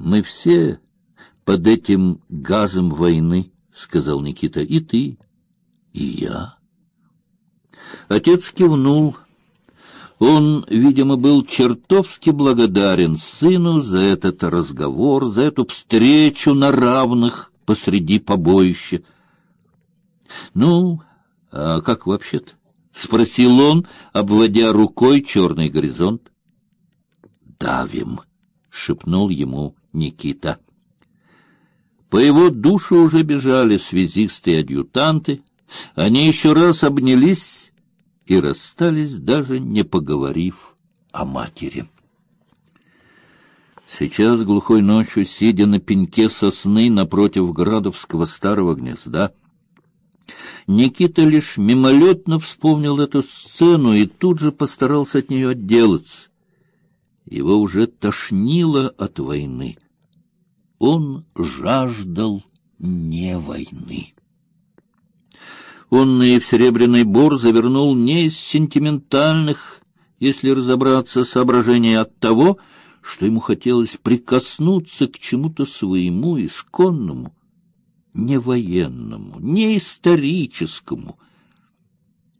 Мы все под этим газом войны, сказал Никита, и ты, и я. Отец кивнул. Он, видимо, был чертовски благодарен сыну за этот разговор, за эту встречу на равных посреди побоища. Ну, а как вообще-то? спросил он, обводя рукой черный горизонт. Давим, шепнул ему Никита. По его душу уже бежали связисты и адъютанты. Они еще раз обнялись и расстались, даже не поговорив о матери. Сейчас глухой ночью, сидя на пеньке сосны напротив Градовского старого гнезда, Никита лишь мимолетно вспомнил эту сцену и тут же постарался от нее отделаться. Его уже тошнило от войны. Он жаждал не войны. Он и в серебряный бор завернул не из сентиментальных, если разобраться, соображений от того, что ему хотелось прикоснуться к чему-то своему исконному, не военному, не историческому,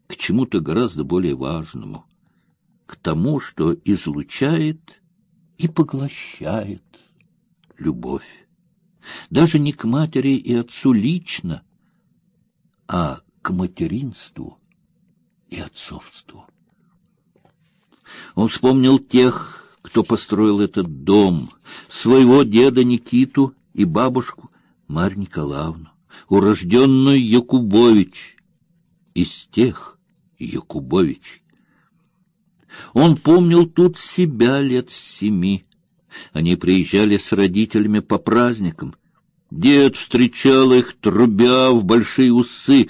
к чему-то гораздо более важному, к тому, что излучает и поглощает любовь. Даже не к матери и отцу лично, а к материнству и отцовству. Он вспомнил тех, кто построил этот дом, своего деда Никиту и бабушку Марь Николаевну, урожденную Якубович, из тех Якубович. Он помнил тут себя лет семи. Они приезжали с родителями по праздникам. Дед встречал их, трубя в большие усы.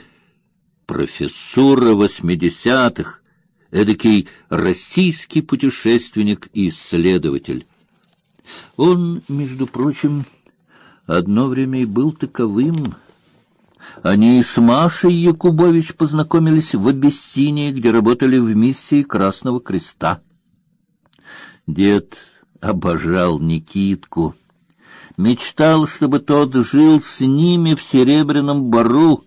Профессора восьмидесятых, эдакий российский путешественник и исследователь. Он, между прочим, одно время и был таковым. Они с Машей Якубович познакомились в Абиссинии, где работали в миссии Красного Креста. Дед обожал Никитку, мечтал, чтобы тот жил с ними в Серебряном Бару.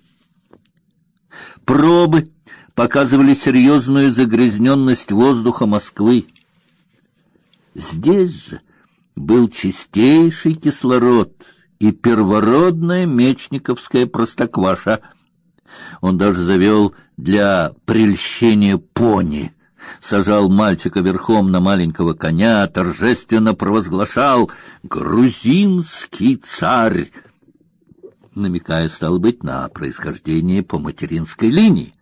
Пробы показывали серьезную загрязненность воздуха Москвы. Здесь же был чистейший кислород — и первородная мечниковская простокваша. Он даже завел для прельщения пони, сажал мальчика верхом на маленького коня, торжественно провозглашал «Грузинский царь», намекая, стал быть, на происхождение по материнской линии.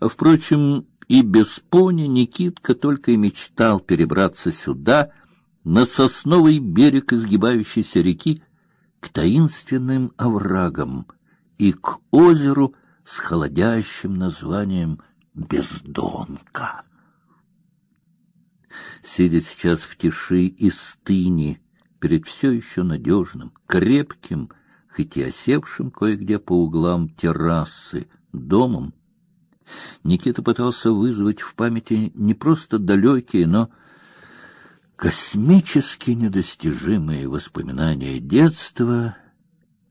Впрочем, и без пони Никитка только и мечтал перебраться сюда, на сосновый берег изгибающейся реки, к таинственным оврагам и к озеру с холодящим названием Бездонка. Сидя сейчас в тиши и стыни перед все еще надежным, крепким, хоть и осевшим кое-где по углам террасы домом, Никита пытался вызвать в памяти не просто далекие, но космически недостижимые воспоминания детства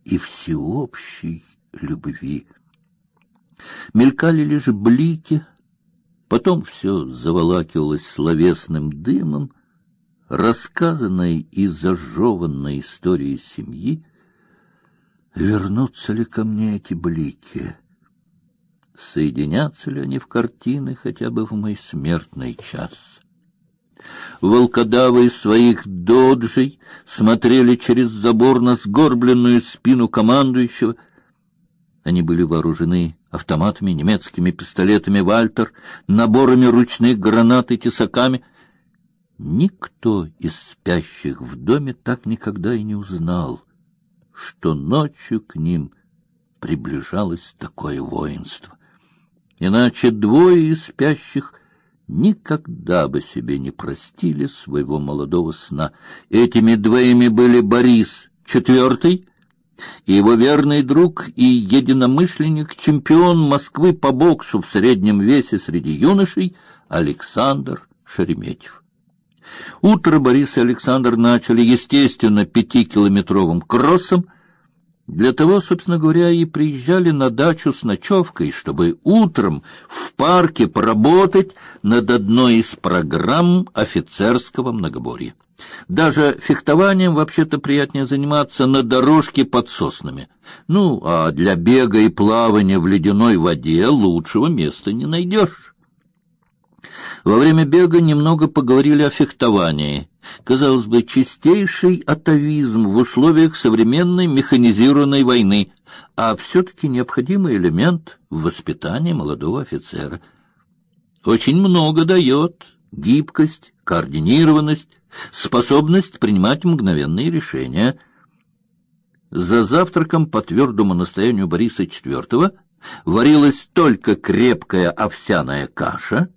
и всеобщей любви. Мелькали лишь блики, потом все заволакивалось словесным дымом, рассказанной и зажеванной историей семьи. Вернутся ли ко мне эти блики? Соединятся ли они в картины хотя бы в мой смертный час? Волкодавы своих доджей смотрели через забор на сгорбленную спину командующего. Они были вооружены автоматами, немецкими пистолетами Вальтер, наборами ручных гранат и тесаками. Никто из спящих в доме так никогда и не узнал, что ночью к ним приближалось такое воинство. Иначе двое из спящих никогда бы себе не простили своего молодого сна. Этими двоими были Борис четвертый и его верный друг и единомышленник, чемпион Москвы по боксу в среднем весе среди юношей Александр Шереметьев. Утро Борис и Александр начали, естественно, пятикилометровым кроссом. Для того, собственно говоря, и приезжали на дачу с ночевкой, чтобы утром в парке поработать над одной из программ офицерского многоборья. Даже фехтованием вообще-то приятнее заниматься на дорожке под соснами. Ну, а для бега и плавания в ледяной воде лучшего места не найдешь. Во время бега немного поговорили о фехтовании. Казалось бы, чистейший атовизм в условиях современной механизированной войны, а все-таки необходимый элемент в воспитании молодого офицера. Очень много дает гибкость, координированность, способность принимать мгновенные решения. За завтраком по твердому настоянию Бориса IV варилась только крепкая овсяная каша,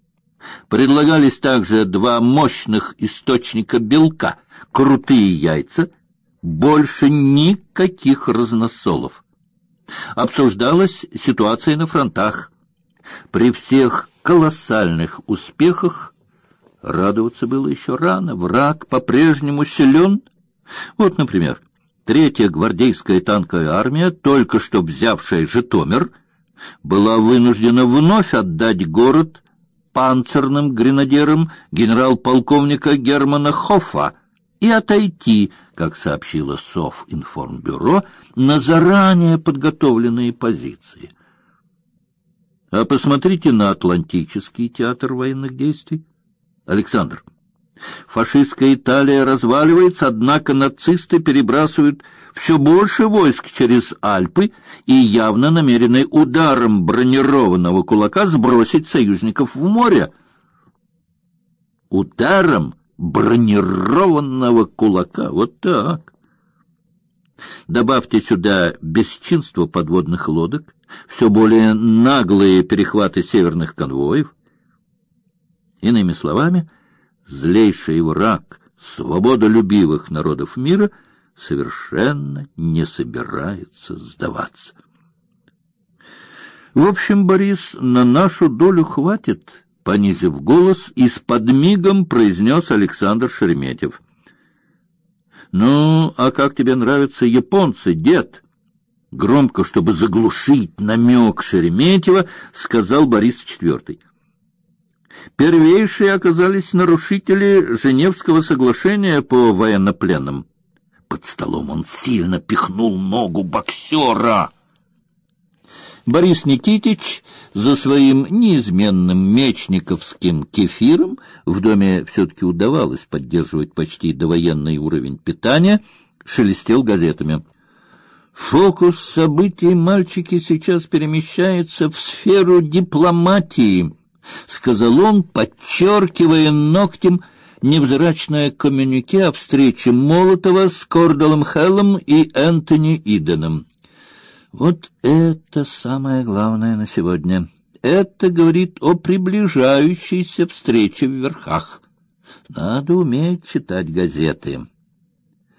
предлагались также два мощных источника белка, крутые яйца, больше никаких разносолов. Обсуждалась ситуация на фронтах. При всех колоссальных успехах Радоваться было еще рано, враг по-прежнему силен. Вот, например, третья гвардейская танковая армия, только что взявшая Житомир, была вынуждена вновь отдать город панцирным гренадерам генерал-полковника Германа Хоффа и отойти, как сообщило Совинформбюро, на заранее подготовленные позиции. А посмотрите на Атлантический театр военных действий. Александр. Фашистская Италия разваливается, однако нацисты перебрасывают все больше войск через Альпы и явно намерены ударом бронированного кулака сбросить союзников в море. Ударом бронированного кулака. Вот так. Добавьте сюда бесчинство подводных лодок, все более наглые перехваты северных конвоев, Иными словами, злейший враг свободолюбивых народов мира совершенно не собирается сдаваться. В общем, Борис, на нашу долю хватит, понизив голос и с подмигом произнес Александр Шереметьев. Ну, а как тебе нравятся японцы, дед? Громко, чтобы заглушить намек Шереметьева, сказал Борис IV. Первейшие оказались нарушители Женевского соглашения по военнопленным. Под столом он сильно пихнул ногу боксера. Борис Никитич за своим неизменным мечниковским кефиром в доме все-таки удавалось поддерживать почти довоенный уровень питания, шелестел газетами. Фокус событий мальчики сейчас перемещается в сферу дипломатии. — сказал он, подчеркивая ногтем невзрачное коммюнике о встрече Молотова с Кордалом Хеллом и Энтони Иденом. Вот это самое главное на сегодня. Это говорит о приближающейся встрече в верхах. Надо уметь читать газеты.